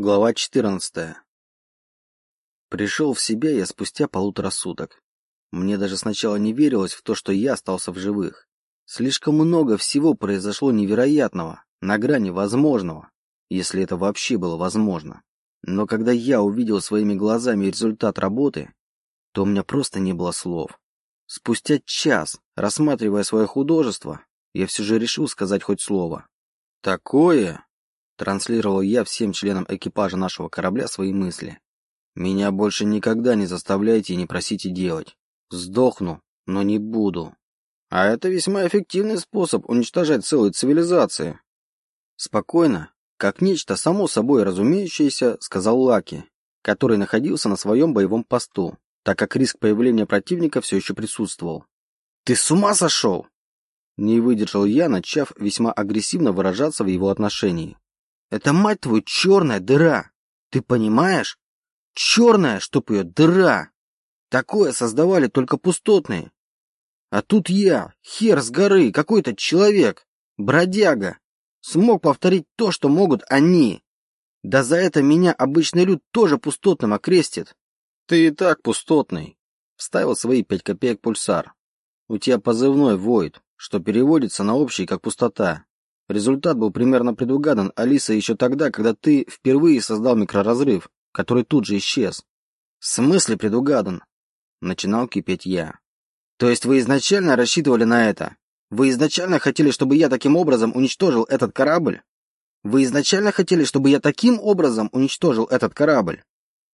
Глава 14. Пришел в себя я спустя полутора суток. Мне даже сначала не верилось в то, что я остался в живых. Слишком много всего произошло невероятного, на грани возможного, если это вообще было возможно. Но когда я увидел своими глазами результат работы, то у меня просто не было слов. Спустя час, рассматривая свое художество, я все же решил сказать хоть слово. Такое, Транслировал я всем членам экипажа нашего корабля свои мысли. Меня больше никогда не заставляйте и не просите делать. Сдохну, но не буду. А это весьма эффективный способ уничтожать целые цивилизации. Спокойно, как нечто само собой разумеющееся, сказал Лаки, который находился на своем боевом посту, так как риск появления противника все еще присутствовал. «Ты с ума сошел?» Не выдержал я, начав весьма агрессивно выражаться в его отношении. Это, мать твою, черная дыра. Ты понимаешь? Черная, чтоб ее, дыра. Такое создавали только пустотные. А тут я, хер с горы, какой-то человек, бродяга, смог повторить то, что могут они. Да за это меня обычный люд тоже пустотным окрестит. Ты и так пустотный, вставил свои пять копеек пульсар. У тебя позывной воет, что переводится на общий как пустота. Результат был примерно предугадан Алиса еще тогда, когда ты впервые создал микроразрыв, который тут же исчез. В смысле предугадан? Начинал кипеть я. То есть вы изначально рассчитывали на это? Вы изначально хотели, чтобы я таким образом уничтожил этот корабль? Вы изначально хотели, чтобы я таким образом уничтожил этот корабль?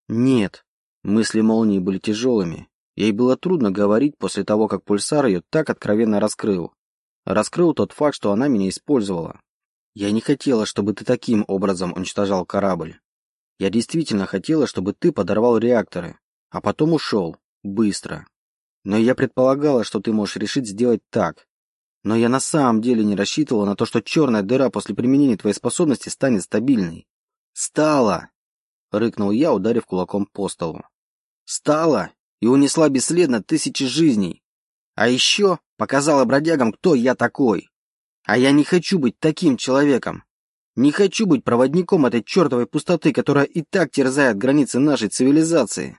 Нет. Мысли молнии были тяжелыми. Ей было трудно говорить после того, как пульсар ее так откровенно раскрыл. Раскрыл тот факт, что она меня использовала. Я не хотела, чтобы ты таким образом уничтожал корабль. Я действительно хотела, чтобы ты подорвал реакторы, а потом ушел. Быстро. Но я предполагала, что ты можешь решить сделать так. Но я на самом деле не рассчитывала на то, что черная дыра после применения твоей способности станет стабильной. Стала! Рыкнул я, ударив кулаком по столу. Стала и унесла бесследно тысячи жизней. А еще показала бродягам, кто я такой. А я не хочу быть таким человеком. Не хочу быть проводником этой чертовой пустоты, которая и так терзает границы нашей цивилизации.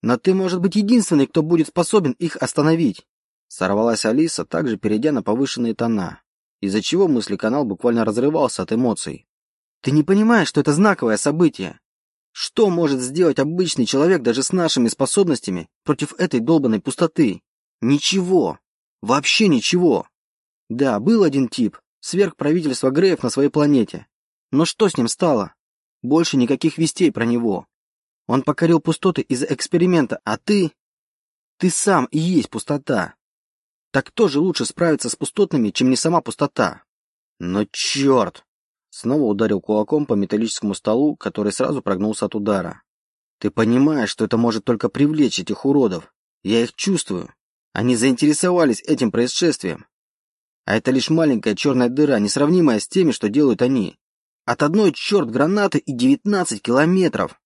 Но ты, может быть, единственный, кто будет способен их остановить. Сорвалась Алиса, также перейдя на повышенные тона, из-за чего мысли-канал буквально разрывался от эмоций. Ты не понимаешь, что это знаковое событие? Что может сделать обычный человек даже с нашими способностями против этой долбанной пустоты? Ничего. Вообще ничего. Да, был один тип, сверх правительства Греев на своей планете. Но что с ним стало? Больше никаких вестей про него. Он покорил пустоты из-за эксперимента, а ты... Ты сам и есть пустота. Так кто же лучше справится с пустотными, чем не сама пустота? Но черт! Снова ударил кулаком по металлическому столу, который сразу прогнулся от удара. Ты понимаешь, что это может только привлечь этих уродов. Я их чувствую. Они заинтересовались этим происшествием. А это лишь маленькая черная дыра, несравнимая с теми, что делают они. От одной черт гранаты и 19 километров.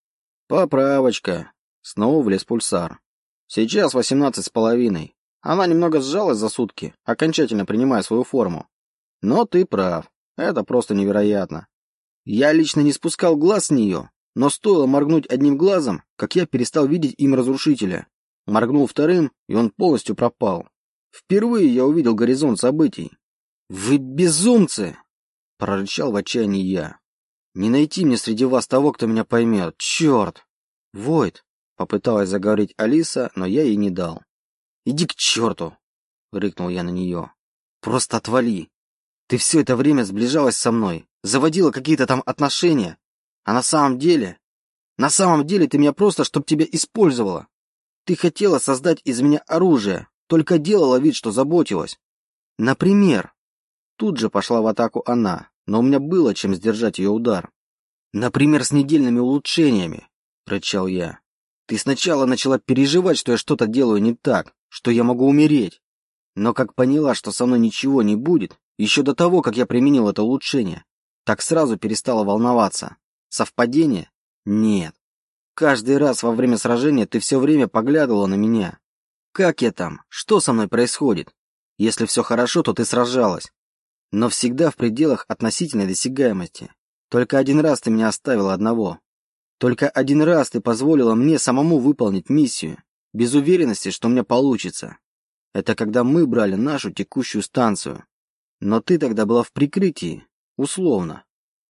Поправочка. Снова влез пульсар. Сейчас 18 с половиной. Она немного сжалась за сутки, окончательно принимая свою форму. Но ты прав. Это просто невероятно. Я лично не спускал глаз с нее, но стоило моргнуть одним глазом, как я перестал видеть им разрушителя. Моргнул вторым, и он полностью пропал. Впервые я увидел горизонт событий. «Вы безумцы!» — прорычал в отчаянии я. «Не найти мне среди вас того, кто меня поймет. Черт!» «Войд!» — попыталась заговорить Алиса, но я ей не дал. «Иди к черту!» — рыкнул я на нее. «Просто отвали! Ты все это время сближалась со мной, заводила какие-то там отношения, а на самом деле... На самом деле ты меня просто, чтоб тебя использовала. Ты хотела создать из меня оружие, только делала вид, что заботилась. Например, тут же пошла в атаку она, но у меня было чем сдержать ее удар. Например, с недельными улучшениями, рычал я. Ты сначала начала переживать, что я что-то делаю не так, что я могу умереть. Но как поняла, что со мной ничего не будет, еще до того, как я применил это улучшение, так сразу перестала волноваться. Совпадение? Нет. Каждый раз во время сражения ты все время поглядывала на меня. Как я там? Что со мной происходит? Если все хорошо, то ты сражалась. Но всегда в пределах относительной досягаемости. Только один раз ты меня оставила одного. Только один раз ты позволила мне самому выполнить миссию, без уверенности, что у меня получится. Это когда мы брали нашу текущую станцию. Но ты тогда была в прикрытии, условно.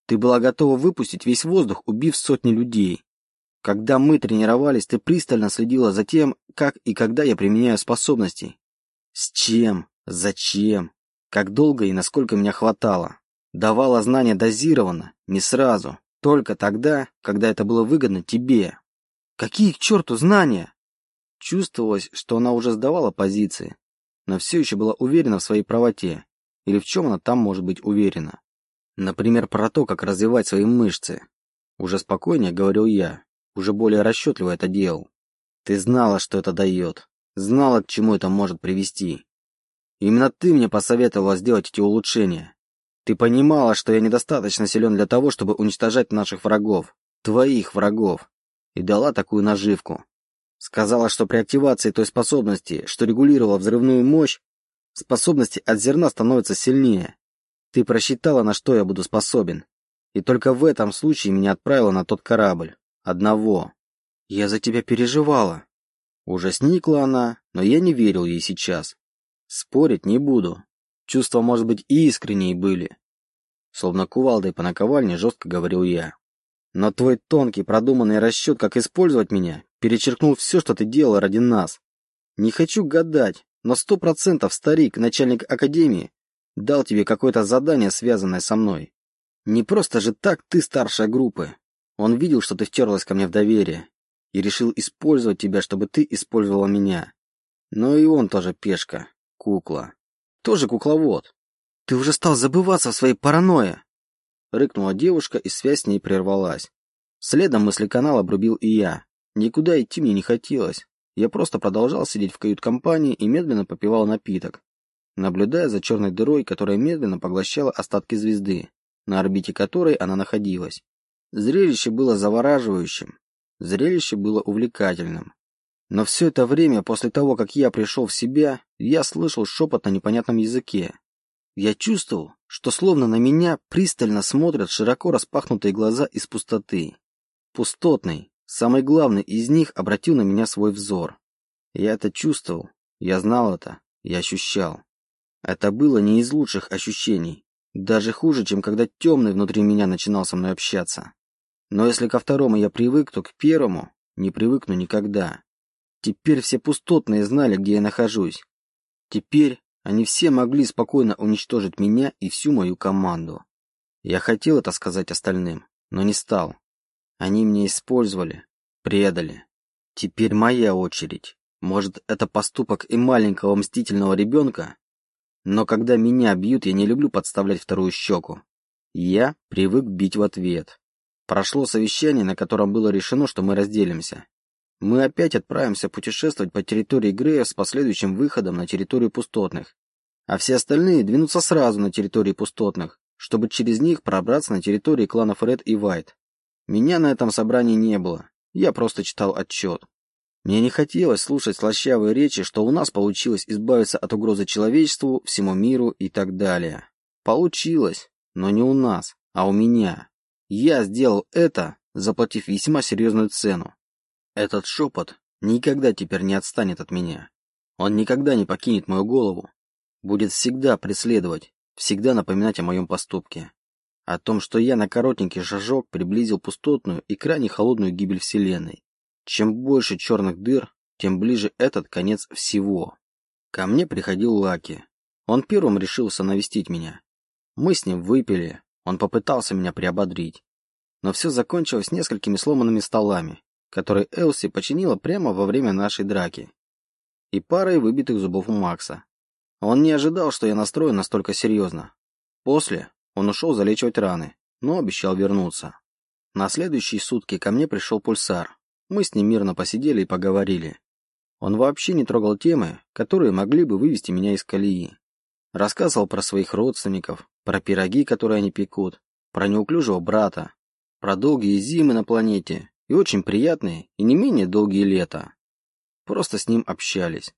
Ты была готова выпустить весь воздух, убив сотни людей. Когда мы тренировались, ты пристально следила за тем, как и когда я применяю способности. С чем? Зачем? Как долго и насколько меня хватало. Давала знания дозированно, не сразу. Только тогда, когда это было выгодно тебе. Какие к черту знания? Чувствовалось, что она уже сдавала позиции, но все еще была уверена в своей правоте. Или в чем она там может быть уверена. Например, про то, как развивать свои мышцы. Уже спокойнее говорил я, уже более расчетливо это делал. Ты знала, что это дает. Знала, к чему это может привести. Именно ты мне посоветовала сделать эти улучшения. Ты понимала, что я недостаточно силен для того, чтобы уничтожать наших врагов, твоих врагов, и дала такую наживку. Сказала, что при активации той способности, что регулировала взрывную мощь, способности от зерна становятся сильнее. Ты просчитала, на что я буду способен. И только в этом случае меня отправила на тот корабль. Одного. Я за тебя переживала. Уже сникла она, но я не верил ей сейчас. Спорить не буду. Чувства, может быть, и искренние были. Словно кувалдой по наковальне жестко говорил я. Но твой тонкий, продуманный расчет, как использовать меня, перечеркнул все, что ты делала ради нас. Не хочу гадать, но сто процентов старик, начальник академии, дал тебе какое-то задание, связанное со мной. Не просто же так ты старшая группы. Он видел, что ты втерлась ко мне в доверие, и решил использовать тебя, чтобы ты использовала меня. Но и он тоже пешка, кукла. Тоже кукловод. Ты уже стал забываться в своей паранойе. Рыкнула девушка, и связь с ней прервалась. Следом мыслеканал обрубил и я. Никуда идти мне не хотелось. Я просто продолжал сидеть в кают-компании и медленно попивал напиток, наблюдая за черной дырой, которая медленно поглощала остатки звезды, на орбите которой она находилась. Зрелище было завораживающим, зрелище было увлекательным. Но все это время, после того, как я пришел в себя, я слышал шепот на непонятном языке. Я чувствовал, что словно на меня пристально смотрят широко распахнутые глаза из пустоты. Пустотный, самый главный из них, обратил на меня свой взор. Я это чувствовал, я знал это, я ощущал. Это было не из лучших ощущений, даже хуже, чем когда темный внутри меня начинал со мной общаться. Но если ко второму я привык, то к первому не привыкну никогда. Теперь все пустотные знали, где я нахожусь. Теперь они все могли спокойно уничтожить меня и всю мою команду. Я хотел это сказать остальным, но не стал. Они меня использовали, предали. Теперь моя очередь. Может, это поступок и маленького мстительного ребенка? Но когда меня бьют, я не люблю подставлять вторую щеку. Я привык бить в ответ. Прошло совещание, на котором было решено, что мы разделимся. Мы опять отправимся путешествовать по территории Грея с последующим выходом на территорию пустотных, а все остальные двинутся сразу на территории пустотных, чтобы через них пробраться на территории кланов Ред и Вайт. Меня на этом собрании не было, я просто читал отчет. Мне не хотелось слушать слащавые речи, что у нас получилось избавиться от угрозы человечеству, всему миру и так далее. Получилось, но не у нас, а у меня. Я сделал это, заплатив весьма серьезную цену. Этот шепот никогда теперь не отстанет от меня. Он никогда не покинет мою голову. Будет всегда преследовать, всегда напоминать о моем поступке. О том, что я на коротенький шажок приблизил пустотную и крайне холодную гибель Вселенной. Чем больше черных дыр, тем ближе этот конец всего. Ко мне приходил Лаки. Он первым решился навестить меня. Мы с ним выпили, он попытался меня приободрить. Но все закончилось несколькими сломанными столами, который Элси починила прямо во время нашей драки, и парой выбитых зубов у Макса. Он не ожидал, что я настроен настолько серьезно. После он ушел залечивать раны, но обещал вернуться. На следующие сутки ко мне пришел пульсар. Мы с ним мирно посидели и поговорили. Он вообще не трогал темы, которые могли бы вывести меня из колеи. Рассказывал про своих родственников, про пироги, которые они пекут, про неуклюжего брата, про долгие зимы на планете и очень приятные и не менее долгие лета. Просто с ним общались.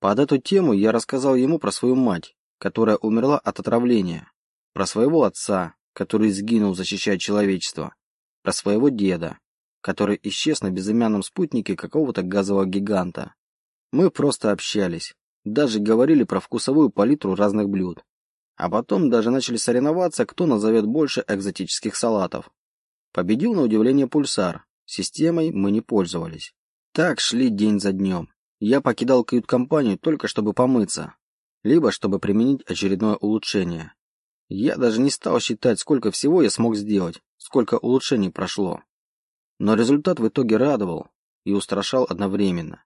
Под эту тему я рассказал ему про свою мать, которая умерла от отравления, про своего отца, который сгинул, защищая человечество, про своего деда, который исчез на безымянном спутнике какого-то газового гиганта. Мы просто общались, даже говорили про вкусовую палитру разных блюд. А потом даже начали соревноваться, кто назовет больше экзотических салатов. Победил на удивление пульсар. Системой мы не пользовались. Так шли день за днем. Я покидал кают-компанию только чтобы помыться, либо чтобы применить очередное улучшение. Я даже не стал считать, сколько всего я смог сделать, сколько улучшений прошло. Но результат в итоге радовал и устрашал одновременно.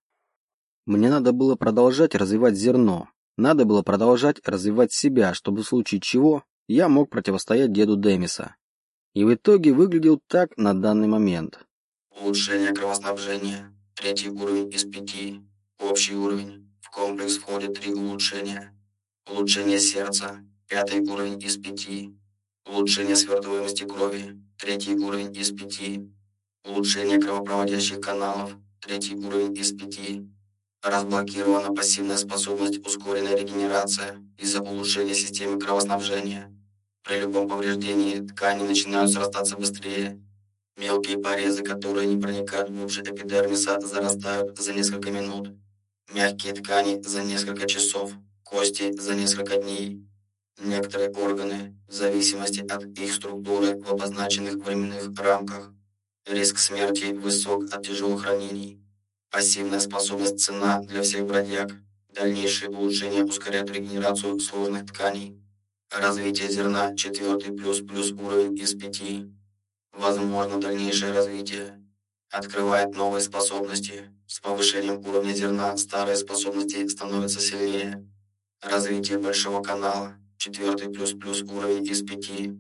Мне надо было продолжать развивать зерно, надо было продолжать развивать себя, чтобы в случае чего я мог противостоять деду Демиса. И в итоге выглядел так на данный момент. Улучшение кровоснабжения. Третий уровень из пяти. Общий уровень. В комплекс входит три улучшения. Улучшение сердца. Пятый уровень из пяти. Улучшение свертываемости крови. Третий уровень из пяти. Улучшение кровопроводящих каналов. Третий уровень из пяти. Разблокирована пассивная способность ускоренная регенерация из-за улучшения системы кровоснабжения. При любом повреждении ткани начинают срастаться быстрее. Мелкие порезы, которые не проникают глубже эпидермиса, зарастают за несколько минут. Мягкие ткани за несколько часов, кости за несколько дней. Некоторые органы, в зависимости от их структуры в обозначенных временных рамках. Риск смерти высок от тяжелых ранений. Пассивная способность цена для всех бродяг. Дальнейшие улучшения ускоряют регенерацию сложных тканей. Развитие зерна четвертый плюс плюс уровень из пяти. Возможно дальнейшее развитие. Открывает новые способности. С повышением уровня зерна старые способности становятся сильнее. Развитие большого канала. Четвертый плюс плюс уровень из пяти.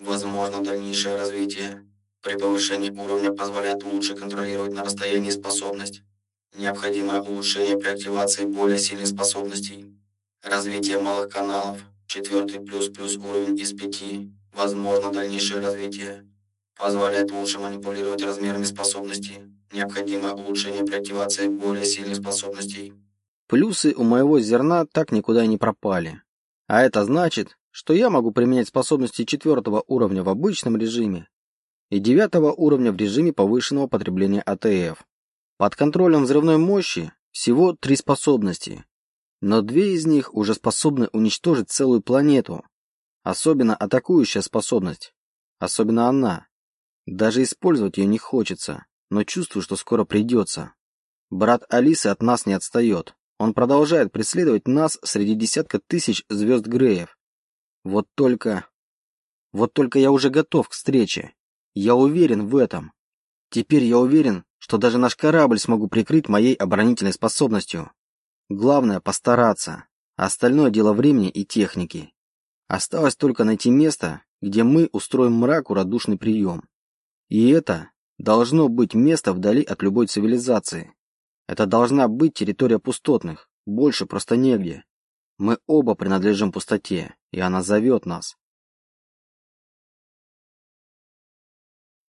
Возможно дальнейшее развитие. При повышении уровня позволяет лучше контролировать на расстоянии способность. Необходимое улучшение при активации более сильных способностей. Развитие малых каналов. Четвертый плюс плюс уровень из пяти. Возможно дальнейшее развитие. Позволяет лучше манипулировать размерами способностей. Необходимое улучшение при активации более сильных способностей. Плюсы у моего зерна так никуда и не пропали. А это значит, что я могу применять способности четвертого уровня в обычном режиме и девятого уровня в режиме повышенного потребления АТФ. Под контролем взрывной мощи всего три способности, но две из них уже способны уничтожить целую планету. Особенно атакующая способность. Особенно она. Даже использовать ее не хочется, но чувствую, что скоро придется. Брат Алисы от нас не отстает. Он продолжает преследовать нас среди десятка тысяч звезд Греев. Вот только... Вот только я уже готов к встрече. Я уверен в этом. Теперь я уверен, что даже наш корабль смогу прикрыть моей оборонительной способностью. Главное постараться. Остальное дело времени и техники. Осталось только найти место, где мы устроим мраку радушный прием. И это должно быть место вдали от любой цивилизации. Это должна быть территория пустотных, больше просто негде. Мы оба принадлежим пустоте, и она зовет нас.